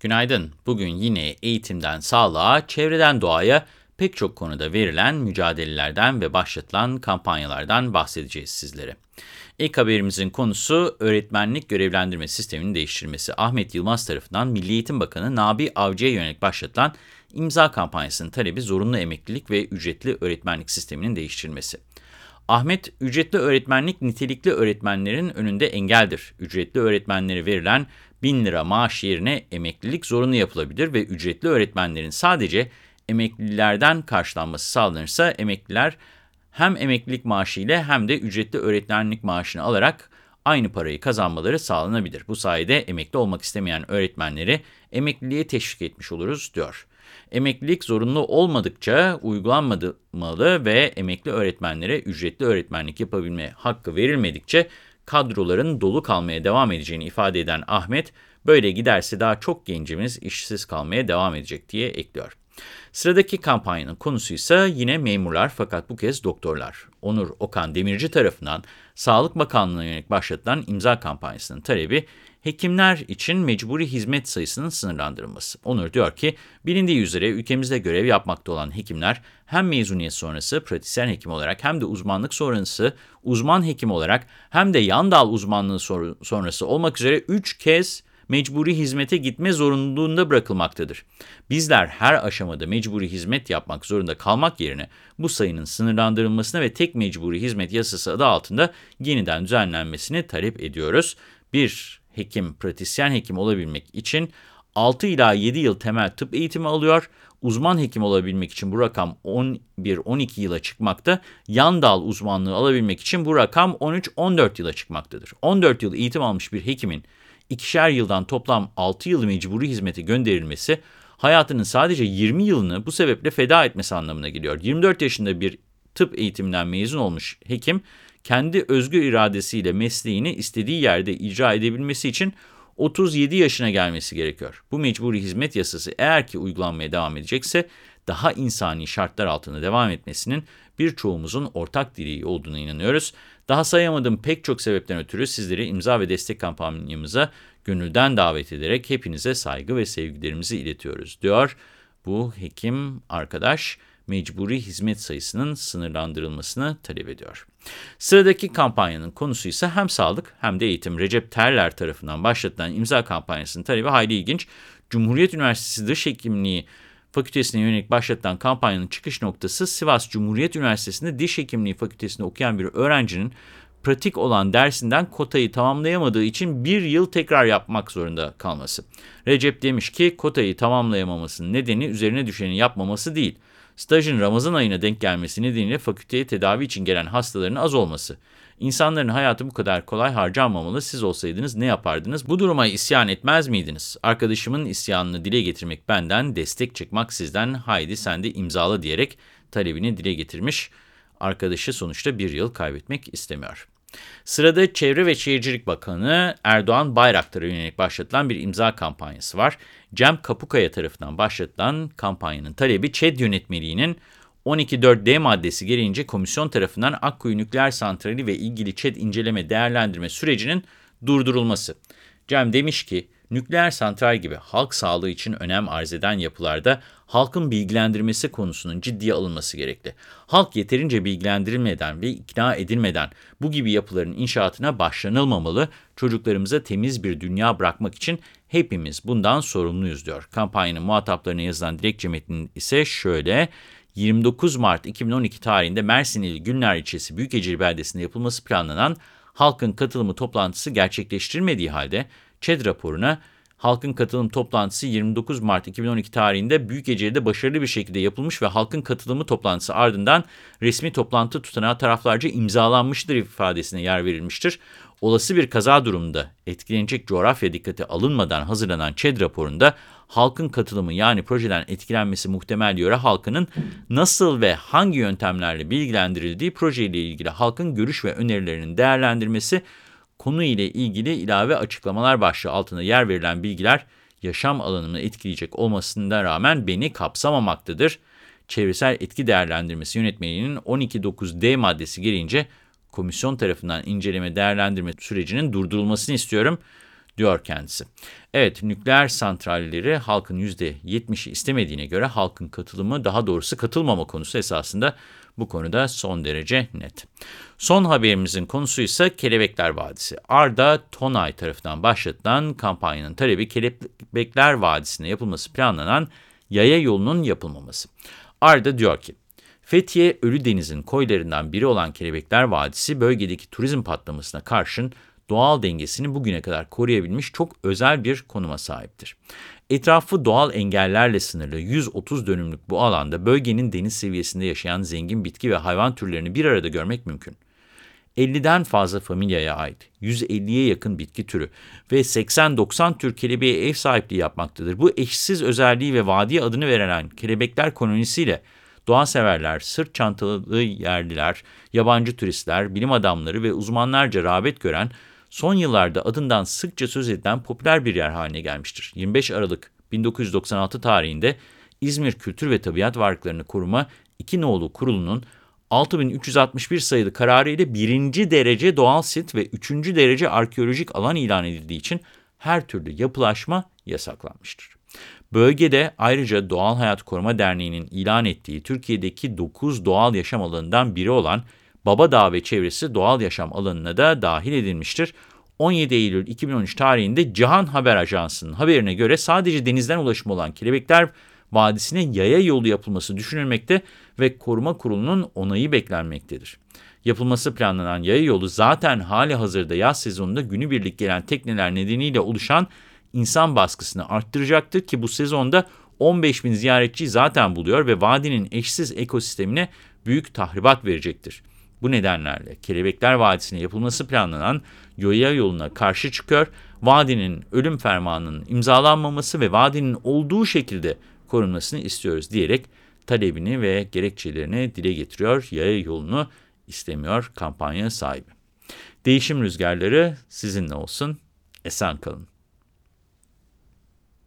Günaydın. Bugün yine eğitimden sağlığa, çevreden doğaya pek çok konuda verilen mücadelelerden ve başlatılan kampanyalardan bahsedeceğiz sizlere. İlk haberimizin konusu öğretmenlik görevlendirme sisteminin değiştirilmesi. Ahmet Yılmaz tarafından Milli Eğitim Bakanı Nabi Avcı'ya yönelik başlatılan imza kampanyasının talebi zorunlu emeklilik ve ücretli öğretmenlik sisteminin değiştirilmesi. Ahmet, ücretli öğretmenlik nitelikli öğretmenlerin önünde engeldir. Ücretli öğretmenlere verilen 1000 lira maaş yerine emeklilik zorunlu yapılabilir ve ücretli öğretmenlerin sadece emeklilerden karşılanması sağlanırsa emekliler hem emeklilik maaşı ile hem de ücretli öğretmenlik maaşını alarak aynı parayı kazanmaları sağlanabilir. Bu sayede emekli olmak istemeyen öğretmenleri emekliliğe teşvik etmiş oluruz, diyor. Emeklilik zorunlu olmadıkça uygulanmalı ve emekli öğretmenlere ücretli öğretmenlik yapabilme hakkı verilmedikçe kadroların dolu kalmaya devam edeceğini ifade eden Ahmet, böyle giderse daha çok gencimiz işsiz kalmaya devam edecek diye ekliyor. Sıradaki kampanyanın konusu ise yine memurlar fakat bu kez doktorlar. Onur Okan Demirci tarafından Sağlık Bakanlığı'na yönelik başlatılan imza kampanyasının talebi hekimler için mecburi hizmet sayısının sınırlandırılması. Onur diyor ki, bilindiği üzere ülkemizde görev yapmakta olan hekimler hem mezuniyet sonrası pratisyen hekim olarak hem de uzmanlık sonrası uzman hekim olarak hem de yan dal uzmanlığı sonrası olmak üzere 3 kez mecburi hizmete gitme zorunluluğunda bırakılmaktadır. Bizler her aşamada mecburi hizmet yapmak zorunda kalmak yerine bu sayının sınırlandırılmasına ve tek mecburi hizmet yasası adı altında yeniden düzenlenmesini talep ediyoruz. Bir hekim, pratisyen hekim olabilmek için 6 ila 7 yıl temel tıp eğitimi alıyor. Uzman hekim olabilmek için bu rakam 11-12 yıla çıkmakta. Yan dal uzmanlığı alabilmek için bu rakam 13-14 yıla çıkmaktadır. 14 yıl eğitim almış bir hekimin ikişer yıldan toplam 6 yıl mecburi hizmete gönderilmesi hayatının sadece 20 yılını bu sebeple feda etmesi anlamına geliyor. 24 yaşında bir tıp eğitiminden mezun olmuş hekim kendi özgür iradesiyle mesleğini istediği yerde icra edebilmesi için 37 yaşına gelmesi gerekiyor. Bu mecburi hizmet yasası eğer ki uygulanmaya devam edecekse daha insani şartlar altında devam etmesinin birçoğumuzun ortak dileği olduğuna inanıyoruz. Daha sayamadığım pek çok sebepten ötürü sizleri imza ve destek kampanyamıza gönülden davet ederek hepinize saygı ve sevgilerimizi iletiyoruz, diyor bu hekim arkadaş mecburi hizmet sayısının sınırlandırılmasını talep ediyor. Sıradaki kampanyanın konusu ise hem sağlık hem de eğitim. Recep Terler tarafından başlatılan imza kampanyasının talebi hayli ilginç. Cumhuriyet Üniversitesi Dış Hekimliği Fakültesine yönelik başlatılan kampanyanın çıkış noktası Sivas Cumhuriyet Üniversitesi'nde Diş Hekimliği Fakültesinde okuyan bir öğrencinin pratik olan dersinden kotayı tamamlayamadığı için bir yıl tekrar yapmak zorunda kalması. Recep demiş ki kotayı tamamlayamamasının nedeni üzerine düşeni yapmaması değil. Stajın Ramazan ayına denk gelmesi nedeniyle fakülteye tedavi için gelen hastaların az olması. İnsanların hayatı bu kadar kolay harcanmamalı. Siz olsaydınız ne yapardınız? Bu duruma isyan etmez miydiniz? Arkadaşımın isyanını dile getirmek benden, destek çıkmak sizden. Haydi sen de imzala diyerek talebini dile getirmiş. Arkadaşı sonuçta bir yıl kaybetmek istemiyor. Sırada Çevre ve Şehircilik Bakanı Erdoğan Bayraktar'a yönelik başlatılan bir imza kampanyası var. Cem Kapukaya tarafından başlatılan kampanyanın talebi ÇED yönetmeliğinin 12.4D maddesi gereğince komisyon tarafından Akkuyu Nükleer Santrali ve ilgili ÇED inceleme değerlendirme sürecinin durdurulması. Cem demiş ki, nükleer santral gibi halk sağlığı için önem arz eden yapılarda halkın bilgilendirmesi konusunun ciddiye alınması gerekli. Halk yeterince bilgilendirilmeden ve ikna edilmeden bu gibi yapıların inşaatına başlanılmamalı, çocuklarımıza temiz bir dünya bırakmak için hepimiz bundan sorumluyuz diyor. Kampanyanın muhataplarına yazılan dilekçe metni ise şöyle... 29 Mart 2012 tarihinde Mersin ili Günler ilçesi Büyükecir beldesinde yapılması planlanan halkın katılımı toplantısı gerçekleştirmediği halde ÇED raporuna halkın katılım toplantısı 29 Mart 2012 tarihinde Büyükecir'de başarılı bir şekilde yapılmış ve halkın katılımı toplantısı ardından resmi toplantı tutanağı taraflarca imzalanmıştır ifadesine yer verilmiştir. Olası bir kaza durumunda etkilenecek coğrafya dikkate alınmadan hazırlanan ÇED raporunda halkın katılımı yani projeden etkilenmesi muhtemel yöre halkının nasıl ve hangi yöntemlerle bilgilendirildiği projeyle ilgili halkın görüş ve önerilerinin değerlendirmesi konu ile ilgili ilave açıklamalar başlığı altında yer verilen bilgiler yaşam alanımı etkileyecek olmasına rağmen beni kapsamamaktadır. Çevresel etki değerlendirmesi yönetmeliğinin 12.9D maddesi gereğince komisyon tarafından inceleme değerlendirme sürecinin durdurulmasını istiyorum. diyor kendisi. Evet, nükleer santralleri halkın %70'i istemediğine göre halkın katılımı, daha doğrusu katılmama konusu esasında bu konuda son derece net. Son haberimizin konusu ise Kelebekler Vadisi. Arda Tonay tarafından başlatılan kampanyanın talebi Kelebekler Vadisi'ne yapılması planlanan yaya yolunun yapılmaması. Arda diyor ki, Fethiye Ölüdeniz'in koylarından biri olan Kelebekler Vadisi bölgedeki turizm patlamasına karşın doğal dengesini bugüne kadar koruyabilmiş çok özel bir konuma sahiptir. Etrafı doğal engellerle sınırlı 130 dönümlük bu alanda bölgenin deniz seviyesinde yaşayan zengin bitki ve hayvan türlerini bir arada görmek mümkün. 50'den fazla familyaya ait 150'ye yakın bitki türü ve 80-90 tür kelebeğe ev sahipliği yapmaktadır. Bu eşsiz özelliği ve vadi adını verilen kelebekler kolonisiyle doğa severler, sırt çantalı yerliler, yabancı turistler, bilim adamları ve uzmanlarca rağbet gören son yıllarda adından sıkça söz edilen popüler bir yer haline gelmiştir. 25 Aralık 1996 tarihinde İzmir Kültür ve Tabiat Varlıklarını Koruma İki Nolu Kurulu'nun 6361 sayılı kararı ile birinci derece doğal sit ve üçüncü derece arkeolojik alan ilan edildiği için her türlü yapılaşma yasaklanmıştır. Bölgede ayrıca Doğal Hayat Koruma Derneği'nin ilan ettiği Türkiye'deki 9 doğal yaşam alanından biri olan Baba Dağ ve çevresi doğal yaşam alanına da dahil edilmiştir. 17 Eylül 2013 tarihinde Cihan Haber Ajansı'nın haberine göre sadece denizden ulaşım olan Kelebekler Vadisi'ne yaya yolu yapılması düşünülmekte ve Koruma Kurulu'nun onayı beklenmektedir. Yapılması planlanan yaya yolu zaten hali hazırda yaz sezonunda günübirlik gelen tekneler nedeniyle oluşan insan baskısını arttıracaktır ki bu sezonda 15 bin ziyaretçi zaten buluyor ve vadinin eşsiz ekosistemine büyük tahribat verecektir. Bu nedenlerle Kelebekler Vadisi'ne yapılması planlanan Yoya yoluna karşı çıkıyor, vadinin ölüm fermanının imzalanmaması ve vadinin olduğu şekilde korunmasını istiyoruz diyerek talebini ve gerekçelerini dile getiriyor. Yaya yolunu istemiyor kampanya sahibi. Değişim rüzgarları sizinle olsun. Esen kalın.